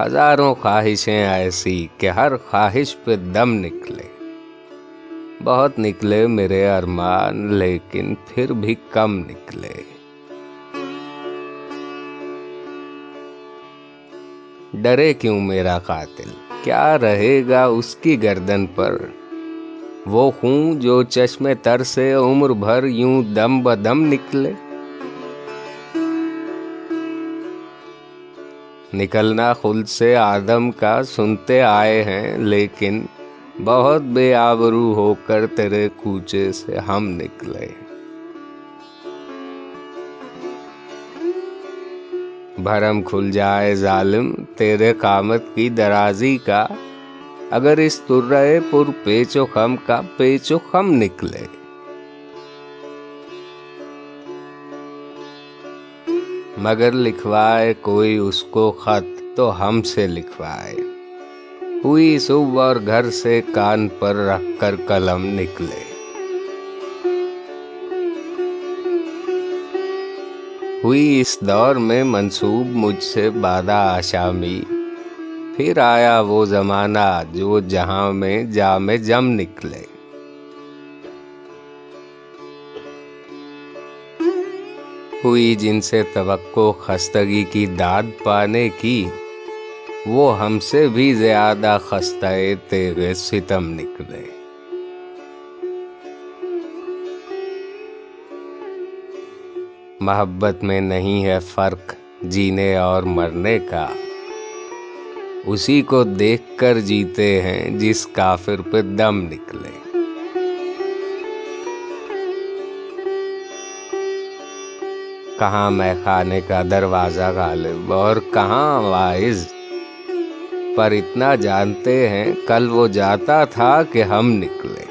ہزاروں خواہشیں ایسی کہ ہر خواہش پہ دم نکلے۔ بہت نکلے میرے ارمان، لیکن پھر بھی کم نکلے۔ ڈرے کیوں میرا قاتل؟ کیا رہے گا اس کی گردن پر؟ وہ خون جو چشم تر سے عمر بھر یوں دم بدم نکلے۔ نکلنا خود سے آدم کا سنتے آئے ہیں، لیکن بہت بے آبرو ہو کر تیرے کوچے سے ہم نکلے۔ بھرم کھل جائے ظالم، تیرے قامت کی درازی کا۔ اگر اس ترے پر پیچ و خم کا پیچ و خم نکلے۔ مگر لکھوائے کوئی اس کو خط تو ہم سے لکھوائے۔ ہوئی صبح اور گھر سے کان پر رکھ کر قلم نکلے۔ ہوئی اس دور میں منسوب مجھ سے بادہ آشامی۔ پھر آیا وہ زمانہ جو جہاں میں جام جم نکلے۔ ہوئی جن سے توقع خستگی کی داد پانے کی، وہ ہم سے بھی زیادہ خستہ تیغ ستم نکلے۔ محبت میں نہیں ہے فرق جینے اور مرنے کا۔ اسی کو دیکھ کر جیتے ہیں جس کافر پہ دم نکلے۔ کہاں میں خانے کا دروازہ غالب اور کہاں وائز پر اتنا جانتے ہیں، کل وہ جاتا تھا کہ ہم نکلے۔